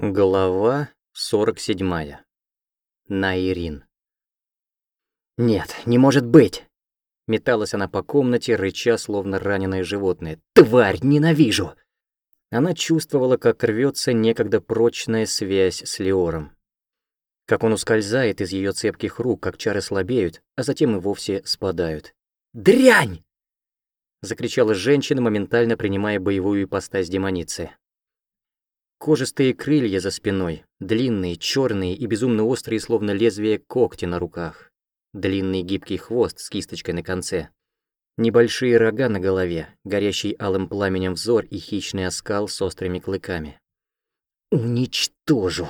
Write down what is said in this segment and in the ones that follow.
Глава 47. Наирин. «Нет, не может быть!» Металась она по комнате, рыча, словно раненое животное. «Тварь, ненавижу!» Она чувствовала, как рвется некогда прочная связь с Леором. Как он ускользает из ее цепких рук, как чары слабеют, а затем и вовсе спадают. «Дрянь!» Закричала женщина, моментально принимая боевую ипостась демоницы. Кожистые крылья за спиной, длинные, черные и безумно острые, словно лезвие когти на руках. Длинный гибкий хвост с кисточкой на конце. Небольшие рога на голове, горящий алым пламенем взор и хищный оскал с острыми клыками. «Уничтожу!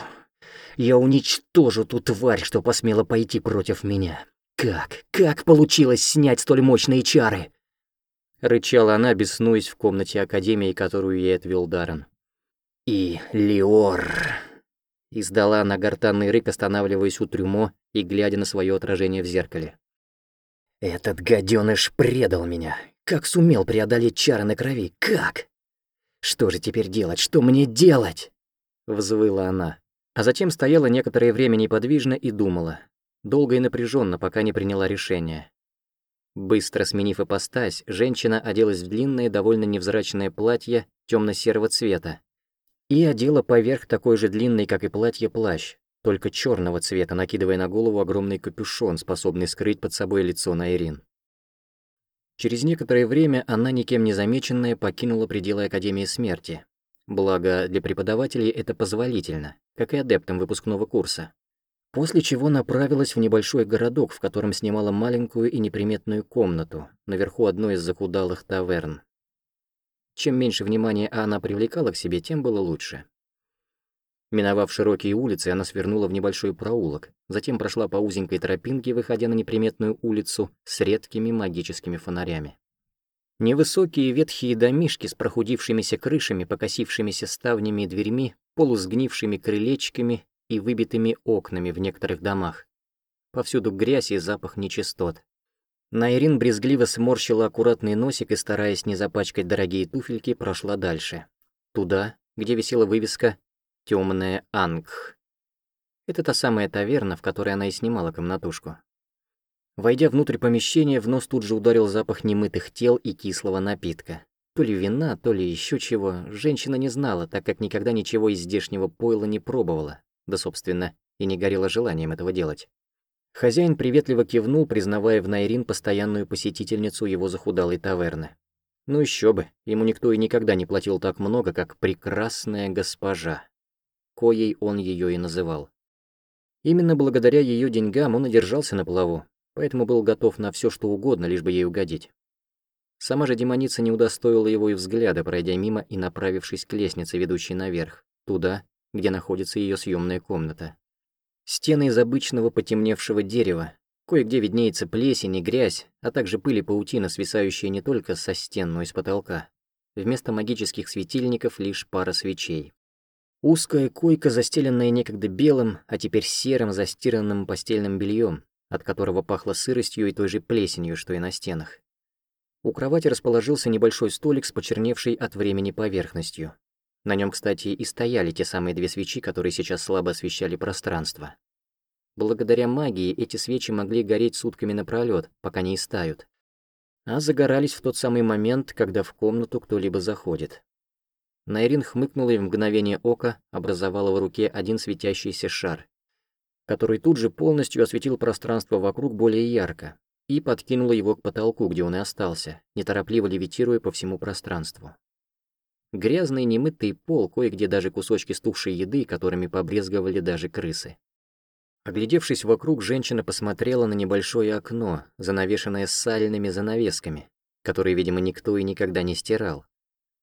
Я уничтожу ту тварь, что посмела пойти против меня! Как? Как получилось снять столь мощные чары?» Рычала она, беснуясь в комнате Академии, которую ей отвел Даррен. «И Леор!» Издала она гортанный рык, останавливаясь у трюмо и глядя на свое отражение в зеркале. «Этот гаденыш предал меня. Как сумел преодолеть чары на крови? Как? Что же теперь делать? Что мне делать?» Взвыла она. А затем стояла некоторое время неподвижно и думала. Долго и напряженно, пока не приняла решение. Быстро сменив ипостась, женщина оделась в длинное, довольно невзрачное платье темно серого цвета, и одела поверх такой же длинный, как и платье, плащ, только черного цвета, накидывая на голову огромный капюшон, способный скрыть под собой лицо Найрин. Через некоторое время она, никем не замеченная, покинула пределы Академии Смерти. Благо, для преподавателей это позволительно, как и адептам выпускного курса. После чего направилась в небольшой городок, в котором снимала маленькую и неприметную комнату, наверху одной из захудалых таверн. Чем меньше внимания она привлекала к себе, тем было лучше. Миновав широкие улицы, она свернула в небольшой проулок, затем прошла по узенькой тропинке, выходя на неприметную улицу с редкими магическими фонарями. Невысокие ветхие домишки с прохудившимися крышами, покосившимися ставнями и дверьми, полусгнившими крылечками и выбитыми окнами в некоторых домах. Повсюду грязь и запах нечистот. Найрин брезгливо сморщила аккуратный носик и, стараясь не запачкать дорогие туфельки, прошла дальше. Туда, где висела вывеска «Тёмная Ангх». Это та самая таверна, в которой она и снимала комнатушку. Войдя внутрь помещения, в нос тут же ударил запах немытых тел и кислого напитка. То ли вина, то ли еще чего, женщина не знала, так как никогда ничего из здешнего пойла не пробовала, да, собственно, и не горела желанием этого делать. Хозяин приветливо кивнул, признавая в Найрин постоянную посетительницу его захудалой таверны. Ну еще бы, ему никто и никогда не платил так много, как прекрасная госпожа. Коей он ее и называл. Именно благодаря ее деньгам он и держался на плаву, поэтому был готов на все, что угодно, лишь бы ей угодить. Сама же демоница не удостоила его и взгляда, пройдя мимо и направившись к лестнице, ведущей наверх, туда, где находится ее съемная комната. Стены из обычного потемневшего дерева, кое-где виднеется плесень и грязь, а также пыль и паутина, свисающая не только со стен, но и с потолка. Вместо магических светильников лишь пара свечей. Узкая койка, застеленная некогда белым, а теперь серым застиранным постельным бельем, от которого пахло сыростью и той же плесенью, что и на стенах. У кровати расположился небольшой столик с почерневшей от времени поверхностью. На нем, кстати, и стояли те самые две свечи, которые сейчас слабо освещали пространство. Благодаря магии эти свечи могли гореть сутками напролёт, пока не истают. А загорались в тот самый момент, когда в комнату кто-либо заходит. Найрин хмыкнула и в мгновение ока образовала в руке один светящийся шар, который тут же полностью осветил пространство вокруг более ярко и подкинула его к потолку, где он и остался, неторопливо левитируя по всему пространству. Грязный немытый пол, кое-где даже кусочки стухшей еды, которыми побрезговали даже крысы. Оглядевшись вокруг, женщина посмотрела на небольшое окно, занавешенное сальными занавесками, которые, видимо, никто и никогда не стирал.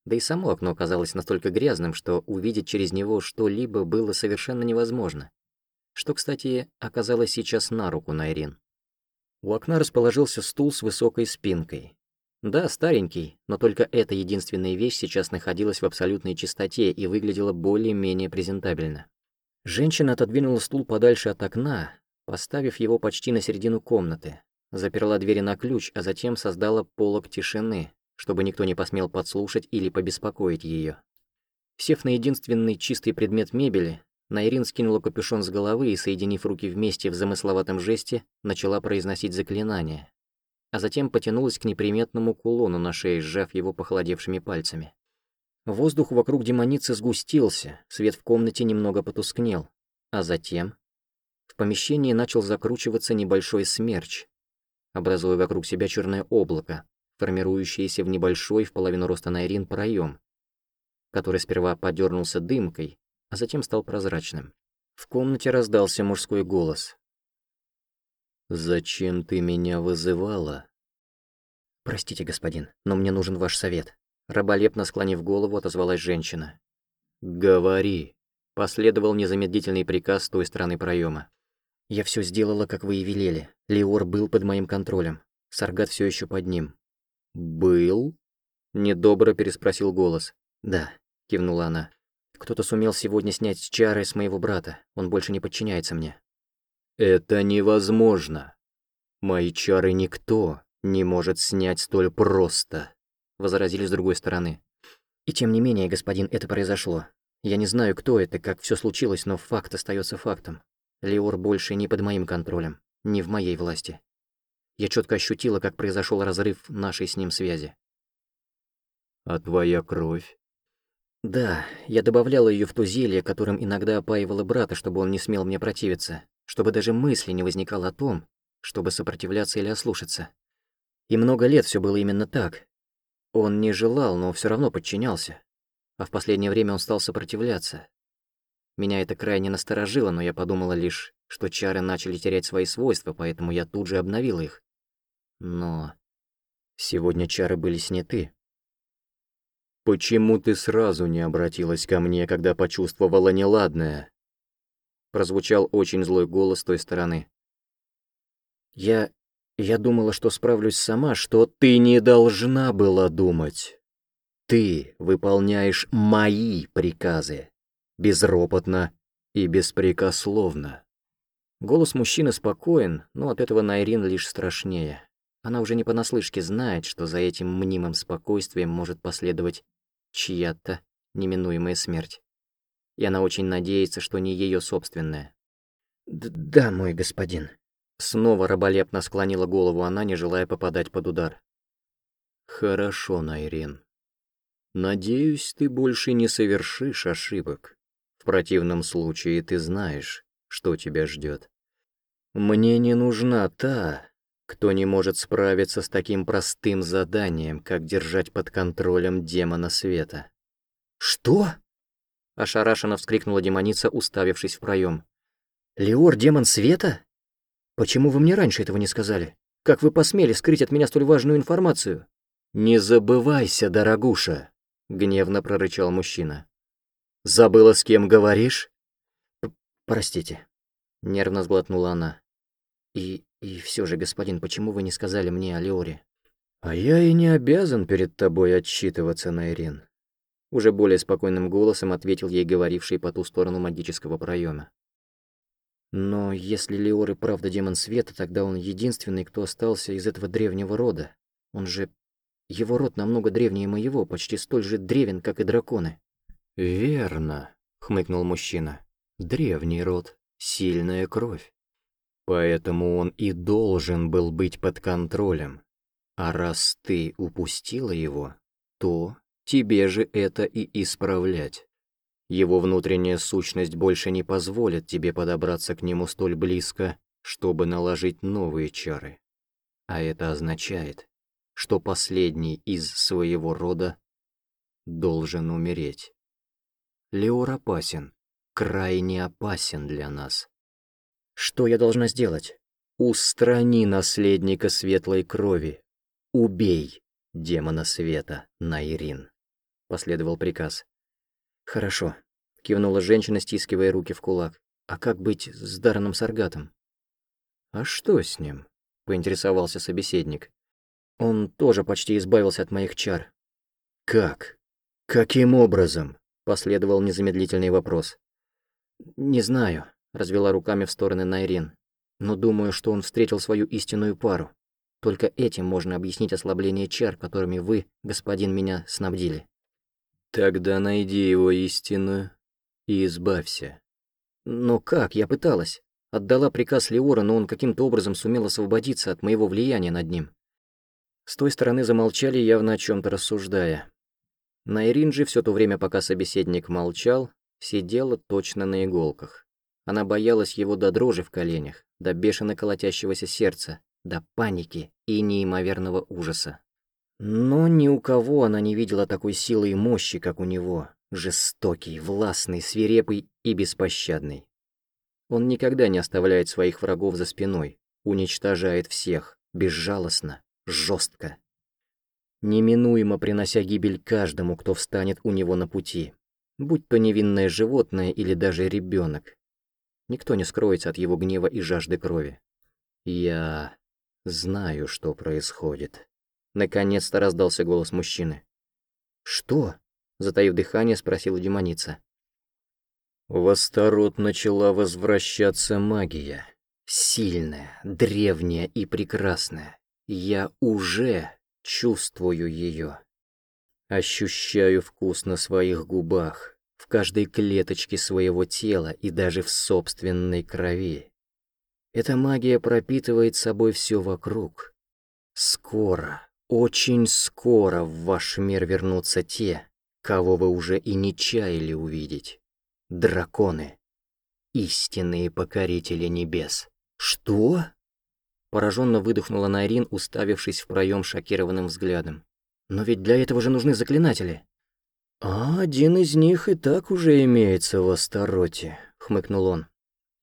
Да и само окно казалось настолько грязным, что увидеть через него что-либо было совершенно невозможно. Что, кстати, оказалось сейчас на руку Найрин. У окна расположился стул с высокой спинкой, да, старенький, но только эта единственная вещь сейчас находилась в абсолютной чистоте и выглядела более-менее презентабельно. Женщина отодвинула стул подальше от окна, поставив его почти на середину комнаты, заперла двери на ключ, а затем создала полог тишины, чтобы никто не посмел подслушать или побеспокоить ее. Сев на единственный чистый предмет мебели, Найрин скинула капюшон с головы и, соединив руки вместе в замысловатом жесте, начала произносить заклинание, а затем потянулась к неприметному кулону на шее, сжав его похолодевшими пальцами. Воздух вокруг демоницы сгустился, свет в комнате немного потускнел, а затем в помещении начал закручиваться небольшой смерч, образуя вокруг себя черное облако, формирующееся в небольшой в половину роста Найрин проем, который сперва подернулся дымкой, а затем стал прозрачным. В комнате раздался мужской голос. «Зачем ты меня вызывала?» «Простите, господин, но мне нужен ваш совет». Раболепно склонив голову, отозвалась женщина. «Говори», — последовал незамедлительный приказ с той стороны проема. «Я все сделала, как вы и велели. Леор был под моим контролем. Саргат все еще под ним». «Был?» — недобро переспросил голос. «Да», — кивнула она. Кто-то сумел сегодня снять чары с моего брата. Он больше не подчиняется мне. Это невозможно. Мои чары никто не может снять столь просто, возразили с другой стороны. И тем не менее, господин, это произошло. Я не знаю, кто это, как все случилось, но факт остается фактом. Леор больше не под моим контролем, не в моей власти. Я четко ощутила, как произошел разрыв нашей с ним связи. А твоя кровь? Да, я добавляла ее в то зелье, которым иногда опаивала брата, чтобы он не смел мне противиться, чтобы даже мысли не возникало о том, чтобы сопротивляться или ослушаться. И много лет все было именно так. Он не желал, но все равно подчинялся. А в последнее время он стал сопротивляться. Меня это крайне насторожило, но я подумала лишь, что чары начали терять свои свойства, поэтому я тут же обновила их. Но сегодня чары были сняты. «Почему ты сразу не обратилась ко мне, когда почувствовала неладное?» Прозвучал очень злой голос той стороны. «Я... я думала, что справлюсь сама, что ты не должна была думать. Ты выполняешь мои приказы, безропотно и беспрекословно». Голос мужчины спокоен, но от этого Найрин лишь страшнее. Она уже не понаслышке знает, что за этим мнимым спокойствием может последовать чья-то неминуемая смерть. И она очень надеется, что не ее собственная. «Да, мой господин». Снова раболепно склонила голову она, не желая попадать под удар. «Хорошо, Найрин. Надеюсь, ты больше не совершишь ошибок. В противном случае ты знаешь, что тебя ждет. Мне не нужна та, кто не может справиться с таким простым заданием, как держать под контролем демона света. «Что?» — ошарашенно вскрикнула демоница, уставившись в проем. «Леор, демон света? Почему вы мне раньше этого не сказали? Как вы посмели скрыть от меня столь важную информацию?» «Не забывайся, дорогуша!» — гневно прорычал мужчина. «Забыла, с кем говоришь?» «Простите», — нервно сглотнула она. «И и все же, господин, почему вы не сказали мне о Леоре? А я и не обязан перед тобой отчитываться, Найрин. Уже более спокойным голосом ответил ей говоривший по ту сторону магического проема. Но если Леор и правда демон света, тогда он единственный, кто остался из этого древнего рода. Он же... Его род намного древнее моего, почти столь же древен, как и драконы. «Верно», — хмыкнул мужчина. «Древний род, сильная кровь. Поэтому он и должен был быть под контролем. А раз ты упустила его, то тебе же это и исправлять. Его внутренняя сущность больше не позволит тебе подобраться к нему столь близко, чтобы наложить новые чары. А это означает, что последний из своего рода должен умереть. Леор опасен, крайне опасен для нас. Что я должна сделать? Устрани наследника светлой крови. Убей демона света, Найрин. Последовал приказ. Хорошо. Кивнула женщина, стискивая руки в кулак. А как быть с Дараном Саргатом? А что с ним? Поинтересовался собеседник. Он тоже почти избавился от моих чар. Как? Каким образом? Последовал незамедлительный вопрос. Не знаю развела руками в стороны Найрин. Но думаю, что он встретил свою истинную пару. Только этим можно объяснить ослабление чар, которыми вы, господин, меня снабдили. Тогда найди его истину и избавься. Но как? Я пыталась. Отдала приказ Леора, но он каким-то образом сумел освободиться от моего влияния над ним. С той стороны замолчали, явно о чем то рассуждая. Найрин же все то время, пока собеседник молчал, сидела точно на иголках. Она боялась его до дрожи в коленях, до бешено колотящегося сердца, до паники и неимоверного ужаса. Но ни у кого она не видела такой силы и мощи, как у него, жестокий, властный, свирепый и беспощадный. Он никогда не оставляет своих врагов за спиной, уничтожает всех, безжалостно, жестко. Неминуемо принося гибель каждому, кто встанет у него на пути, будь то невинное животное или даже ребенок. Никто не скроется от его гнева и жажды крови. Я знаю, что происходит. Наконец-то раздался голос мужчины. «Что?» — затаив дыхание, спросила демоница. В Астарот начала возвращаться магия. Сильная, древняя и прекрасная. Я уже чувствую ее. Ощущаю вкус на своих губах, в каждой клеточке своего тела и даже в собственной крови. Эта магия пропитывает собой все вокруг. Скоро, очень скоро в ваш мир вернутся те, кого вы уже и не чаяли увидеть. Драконы. Истинные покорители небес. Что? Пораженно выдохнула Найрин, уставившись в проем шокированным взглядом. «Но ведь для этого же нужны заклинатели». «А один из них и так уже имеется в Астароте», — хмыкнул он.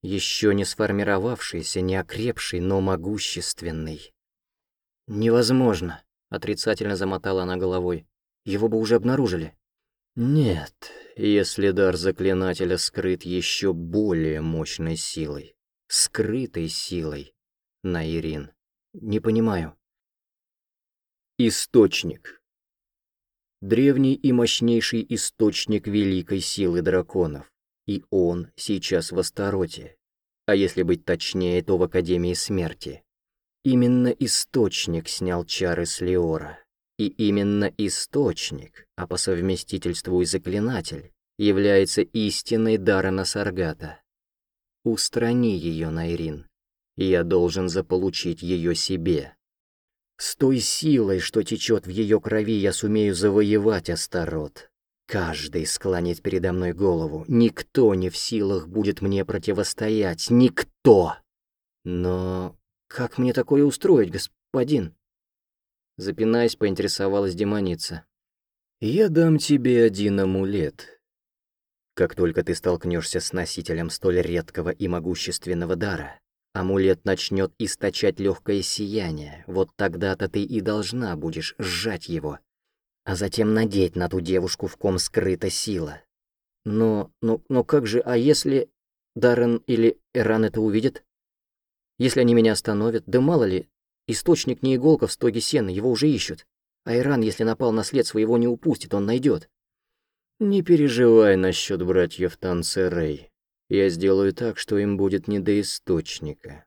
«Еще не сформировавшийся, не окрепший, но могущественный». «Невозможно», — отрицательно замотала она головой. «Его бы уже обнаружили». «Нет, если дар заклинателя скрыт еще более мощной силой, скрытой силой, Наирин. Не понимаю. Источник. Древний и мощнейший источник великой силы драконов. И он сейчас в Астароте. А если быть точнее, то в Академии Смерти. Именно источник снял чары с Леора. И именно источник, а по совместительству и заклинатель, является истинной Дарана Саргата. Устрани ее, Найрин я должен заполучить ее себе. С той силой, что течет в ее крови, я сумею завоевать Астарот. Каждый склонит передо мной голову. Никто не в силах будет мне противостоять. Никто! Но как мне такое устроить, господин? Запинаясь, поинтересовалась демоница. Я дам тебе один амулет. Как только ты столкнешься с носителем столь редкого и могущественного дара, Амулет начнет источать легкое сияние, вот тогда-то ты и должна будешь сжать его, а затем надеть на ту девушку, в ком скрыта сила. Но, но, но как же, а если Даррен или Эран это увидят? Если они меня остановят, да мало ли, источник не иголка в стоге сена, его уже ищут. А Иран, если напал на след своего, не упустит, он найдет. Не переживай насчет братьев Танцерей. Я сделаю так, что им будет не до источника.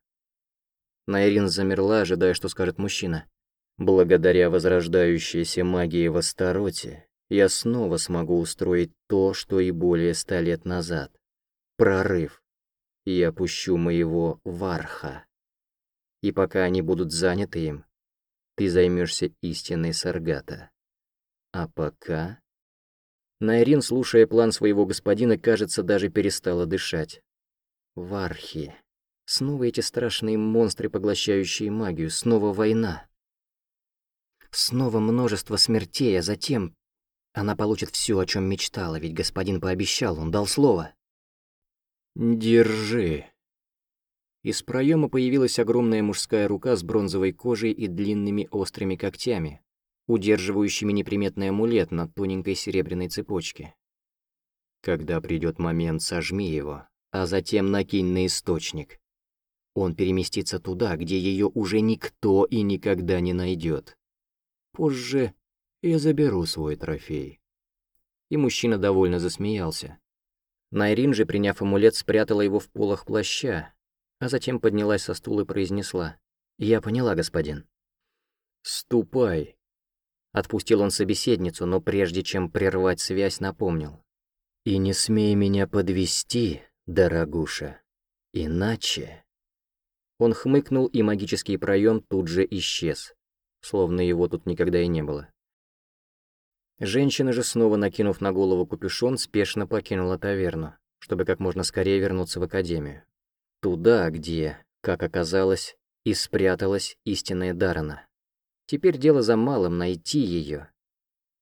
Найрин замерла, ожидая, что скажет мужчина. Благодаря возрождающейся магии в Астароте, я снова смогу устроить то, что и более ста лет назад. Прорыв. Я пущу моего Варха. И пока они будут заняты им, ты займешься истинной Саргата. А пока... Найрин, слушая план своего господина, кажется, даже перестала дышать. Вархи. Снова эти страшные монстры, поглощающие магию. Снова война. Снова множество смертей, а затем... Она получит все, о чем мечтала, ведь господин пообещал, он дал слово. «Держи». Из проема появилась огромная мужская рука с бронзовой кожей и длинными острыми когтями, удерживающими неприметный амулет на тоненькой серебряной цепочке. Когда придет момент, сожми его, а затем накинь на источник. Он переместится туда, где ее уже никто и никогда не найдет. Позже я заберу свой трофей. И мужчина довольно засмеялся. Найрин же, приняв амулет, спрятала его в полах плаща, а затем поднялась со стула и произнесла. «Я поняла, господин». «Ступай Отпустил он собеседницу, но прежде чем прервать связь, напомнил. «И не смей меня подвести, дорогуша, иначе...» Он хмыкнул, и магический проем тут же исчез, словно его тут никогда и не было. Женщина же, снова накинув на голову капюшон, спешно покинула таверну, чтобы как можно скорее вернуться в академию. Туда, где, как оказалось, и спряталась истинная Дарана. Теперь дело за малым найти ее,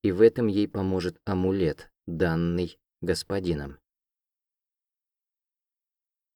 и в этом ей поможет амулет, данный господином.